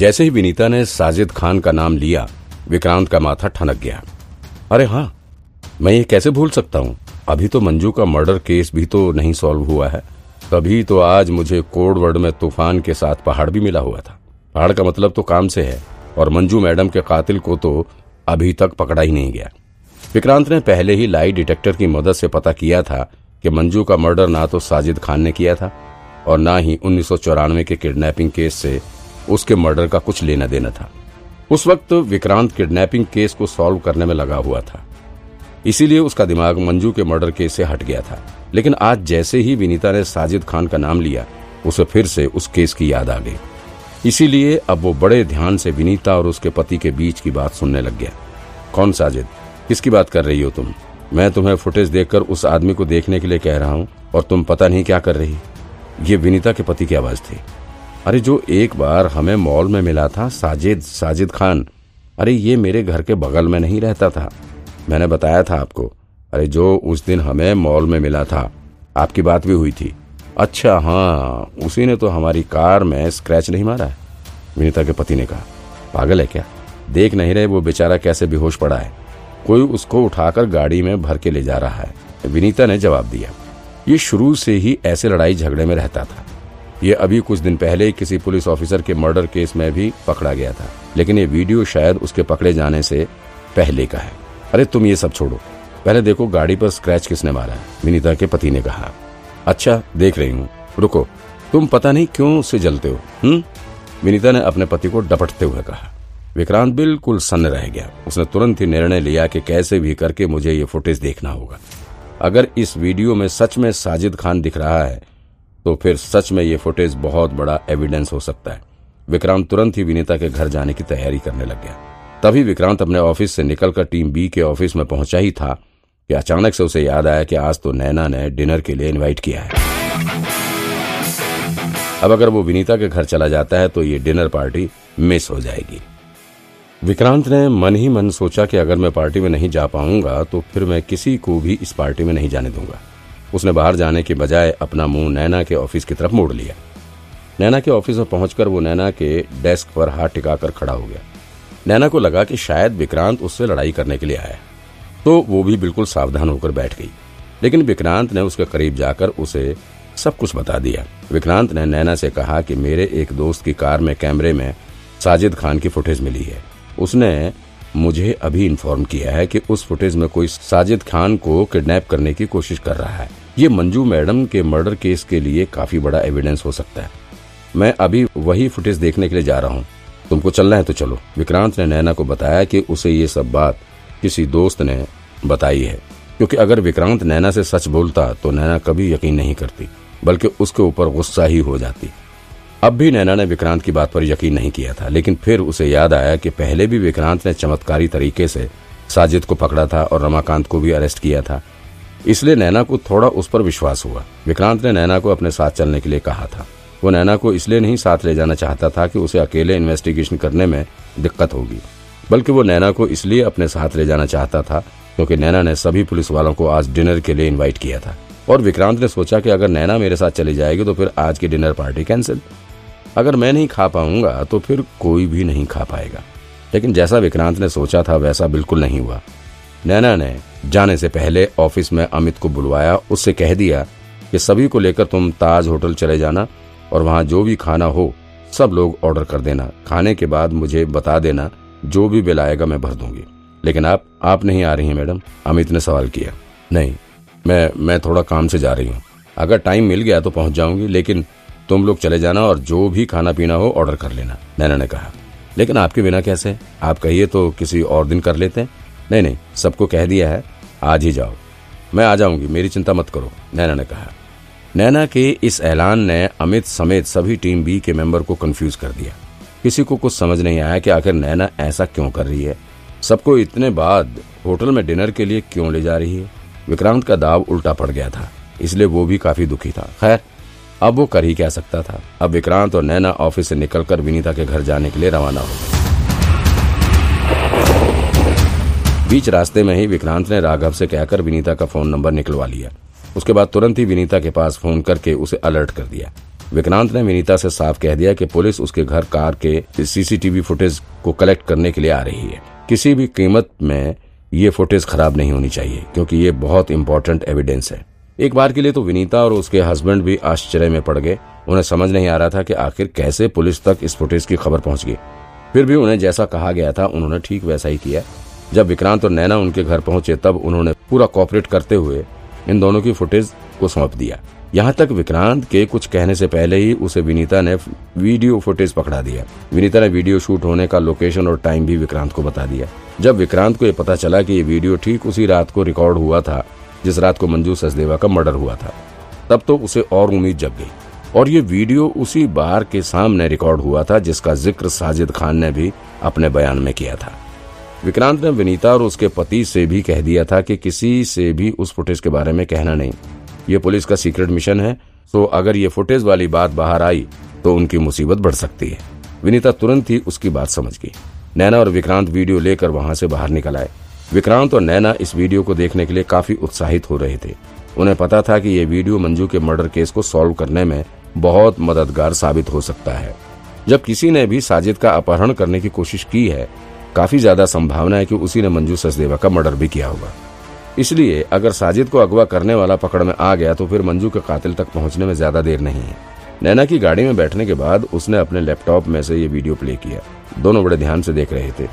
जैसे ही विनीता ने साजिद खान का नाम लिया, विक्रांत का माथा ठनक गया। अरे हाँ मैं ये कैसे भूल सकता हूँ? अभी तो मंजू का मर्डर केस भी तो नहीं सॉल्व हुआ है। तभी तो आज मुझे कोड वर्ड में तूफ़ान के साथ पहाड़ भी मिला हुआ था। पहाड़ का मतलब तो काम से है, और मंजू मैडम के कातिल को तो अभी तक पकड़ा ही नहीं गया। विक्रांत ने पहले ही लाई डिटेक्टर की मदद से पता किया था कि मंजू का मर्डर ना तो साजिद खान ने किया था, और ना ही उन्नीस सौ चौरानवे के किडनैपिंग केस से उसके मर्डर का कुछ लेना देना था। उस वक्त विक्रांत किडनैपिंग केस को सॉल्व करने में लगा हुआ था। इसीलिए उसका दिमाग मंजू के मर्डर केस से हट गया था। लेकिन आज जैसे ही विनीता ने साजिद खान का नाम लिया, उसे फिर से उस केस की याद आ गई। इसीलिए अब वो बड़े ध्यान से विनीता और उसके पति के बीच की बात सुनने लग गया। कौन साजिद? किसकी बात कर रही हो तुम? मैं तुम्हें फुटेज देखकर उस आदमी को देखने के लिए कह रहा हूँ, और तुम पता नहीं क्या कर रही? ये विनीता के पति की आवाज़ थी। अरे जो एक बार हमें मॉल में मिला था, साजिद साजिद खान। अरे ये मेरे घर के बगल में नहीं रहता था। मैंने बताया था आपको। अरे जो उस दिन हमें मॉल में मिला था, आपकी बात भी हुई थी। अच्छा हाँ उसी ने तो हमारी कार में स्क्रैच नहीं मारा है, विनीता के पति ने कहा। पागल है क्या? देख नहीं रहे वो बेचारा कैसे बेहोश पड़ा है। कोई उसको उठाकर गाड़ी में भर के ले जा रहा है। विनीता ने जवाब दिया। ये शुरू से ही ऐसे लड़ाई झगड़े में रहता था। ये अभी कुछ दिन पहले किसी पुलिस ऑफिसर के मर्डर केस में भी पकड़ा गया था, लेकिन ये वीडियो शायद उसके पकड़े जाने से पहले का है। अरे तुम ये सब छोड़ो। पहले देखो गाड़ी पर स्क्रैच किसने मारा है, विनीता के पति ने कहा। अच्छा देख रही हूँ। रुको, तुम पता नहीं क्यों उससे जलते हो हम्म? विनीता ने अपने पति को डपटते हुए कहा। विक्रांत बिल्कुल सन्न रह गया। उसने तुरंत ही निर्णय लिया कि कैसे भी करके मुझे ये फुटेज देखना होगा। अगर इस वीडियो में सच में साजिद खान दिख रहा है तो फिर सच में ये फुटेज बहुत बड़ा एविडेंस हो सकता है। विक्रांत तुरंत ही विनीता के घर जाने की तैयारी करने लग गया। तभी विक्रांत अपने ऑफ़िस से निकलकर टीम बी के ऑफ़िस में पहुँचा ही था कि अचानक से उसे याद आया कि आज तो नैना ने डिनर के लिए इनवाइट किया है। अब अगर वो विनीता के घर चला जाता है तो ये डिनर पार्टी मिस हो जाएगी। विक्रांत ने मन ही मन सोचा कि अगर मैं पार्टी में नहीं जा पाऊँगा तो फिर मैं किसी को भी इस पार्टी में नहीं जाने दूँगा। उसने बाहर जाने के बजाय अपना मुँह नैना के ऑफ़िस की तरफ़ मोड़ लिया। नैना के ऑफ़िस में पहुंचकर वो नैना के डेस्क पर हाथ टिकाकर खड़ा हो गया। नैना को लगा कि शायद विक्रांत उससे लड़ाई करने के लिए आया तो वो भी बिल्कुल सावधान होकर बैठ गई। लेकिन विक्रांत ने उसके करीब जाकर उसे सब कुछ बता दिया। विक्रांत ने नैना से कहा कि मेरे एक दोस्त की कार में कैमरे में साजिद खान की फुटेज मिली है। उसने मुझे अभी इन्फॉर्म किया है कि उस फुटेज में कोई साजिद खान को किडनैप करने की कोशिश कर रहा है। ये मंजू मैडम के मर्डर केस के लिए काफ़ी बड़ा एविडेंस हो सकता है। मैं अभी वही फुटेज देखने के लिए जा रहा हूँ। तुमको चलना है तो चलो। विक्रांत ने नैना को बताया कि उसे ये सब बात किसी दोस्त ने बताई है। क्योंकि अगर विक्रांत नैना से सच बोलता तो नैना कभी यकीन नहीं करती, बल्कि उसके ऊपर गुस्सा ही हो जाती। अब भी नैना ने विक्रांत की बात पर यकीन नहीं किया था, लेकिन फिर उसे याद आया कि पहले भी विक्रांत ने चमत्कारी तरीके से साजिद को पकड़ा था और रमाकांत को भी अरेस्ट किया था। इसलिए नैना को थोड़ा उस पर विश्वास हुआ। विक्रांत ने नैना को अपने साथ चलने के लिए कहा था। वो नैना को इसलिए नहीं साथ ले जाना चाहता था कि उसे अकेले इन्वेस्टिगेशन करने में दिक्कत होगी, बल्कि वो नैना को इसलिए अपने साथ ले जाना चाहता था क्योंकि नैना ने सभी पुलिस वालों को आज डिनर के लिए इनवाइट किया था। और विक्रांत ने सोचा कि अगर नैना मेरे साथ चली जाएगी तो फिर आज की डिनर पार्टी कैंसिल अगर मैं नहीं खा पाऊँगा तो फिर कोई भी नहीं खा पाएगा। लेकिन जैसा विक्रांत ने सोचा था, वैसा बिल्कुल नहीं हुआ। नैना ने जाने से पहले ऑफ़िस में अमित को बुलवाया, उससे कह दिया कि सभी को लेकर तुम ताज होटल चले जाना और वहाँ जो भी खाना हो, सब लोग ऑर्डर कर देना। खाने के बाद मुझे बता देना, जो भी बिल आएगा मैं भर दूँगी। लेकिन आप आप नहीं आ रही हैं, मैडम। अमित ने सवाल किया। नहीं, मैं मैं थोड़ा काम से जा रही हूँ। अगर टाइम मिल गया तो पहुँच जाऊँगी, लेकिन तुम लोग चले जाना और जो भी खाना पीना हो, ऑर्डर कर लेना, नैना ने कहा। लेकिन आपके बिना कैसे? आप कहिए तो किसी और दिन कर लेते हैं। नहीं नहीं, सबको कह दिया है, आज ही जाओ। मैं आ जाऊँगी, मेरी चिंता मत करो, नैना ने कहा। नैना के इस ऐलान ने अमित समेत सभी टीम बी के मेंबर को कंफ्यूज कर दिया। किसी को कुछ समझ नहीं आया कि आखिर नैना ऐसा क्यों कर रही है। सबको इतने बाद होटल में डिनर के लिए क्यों ले जा रही है? विक्रांत का दाव उल्टा पड़ गया था, इसलिए वो भी काफ़ी दुखी था। खैर, अब वो कर ही क्या सकता था? अब विक्रांत और नैना ऑफ़िस से निकलकर विनीता के घर जाने के लिए रवाना हो गए। बीच रास्ते में ही विक्रांत ने राघव से कहकर विनीता का फ़ोन नंबर निकलवा लिया। उसके बाद तुरंत ही विनीता के पास फ़ोन करके उसे अलर्ट कर दिया। विक्रांत ने विनीता से साफ़ कह दिया कि पुलिस उसके घर कार के सीसीटीवी फुटेज को कलेक्ट करने के लिए आ रही है। किसी भी कीमत में ये फुटेज खराब नहीं होनी चाहिए, क्योंकि ये बहुत इंपॉर्टेंट एविडेंस है। एक बार के लिए तो विनीता और उसके हस्बैंड भी आश्चर्य में पड़ गए। उन्हें समझ नहीं आ रहा था कि आखिर कैसे पुलिस तक इस फुटेज की खबर पहुँच गई। फिर भी उन्हें जैसा कहा गया था, उन्होंने ठीक वैसा ही किया। जब विक्रांत और नैना उनके घर पहुँचे, तब उन्होंने पूरा कॉपरेट करते हुए इन दोनों की फुटेज को सौंप दिया। यहाँ तक विक्रांत के कुछ कहने से पहले ही उसे विनीता ने वीडियो फुटेज पकड़ा दिया। विनीता ने वीडियो शूट होने का लोकेशन और टाइम भी विक्रांत को बता दिया। जब विक्रांत को यह पता चला कि ये वीडियो ठीक उसी रात को रिकॉर्ड हुआ था, जिस रात को मंजू सचदेवा का मर्डर हुआ था, तब तो उसे और उम्मीद जग गई। और ये वीडियो उसी बार के सामने रिकॉर्ड हुआ था, जिसका ज़िक्र साजिद खान ने भी अपने बयान में किया था। विक्रांत ने विनीता और उसके पति से भी कह दिया था कि किसी से भी उस फुटेज के बारे में कहना नहीं। ये पुलिस का सीक्रेट मिशन है तो अगर ये फुटेज वाली बात बाहर आई तो उनकी मुसीबत बढ़ सकती है। विनीता तुरंत ही उसकी बात समझ गई। नैना और विक्रांत वीडियो लेकर वहाँ से बाहर निकल आए। विक्रांत और नैना इस वीडियो को देखने के लिए काफ़ी उत्साहित हो रहे थे। उन्हें पता था कि ये वीडियो मंजू के मर्डर केस को सॉल्व करने में बहुत मददगार साबित हो सकता है। जब किसी ने भी साजिद का अपहरण करने की कोशिश की है काफ़ी ज़्यादा संभावना है कि उसी ने मंजू सचदेवा का मर्डर भी किया होगा। इसलिए अगर साजिद को अगवा करने वाला पकड़ में आ गया तो फिर मंजू के कातिल तक पहुँचने में ज़्यादा देर नहीं है। नैना की गाड़ी में बैठने के बाद उसने अपने लैपटॉप में से ये वीडियो प्ले किया। दोनों बड़े ध्यान से देख रहे थे।